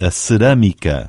a cerâmica.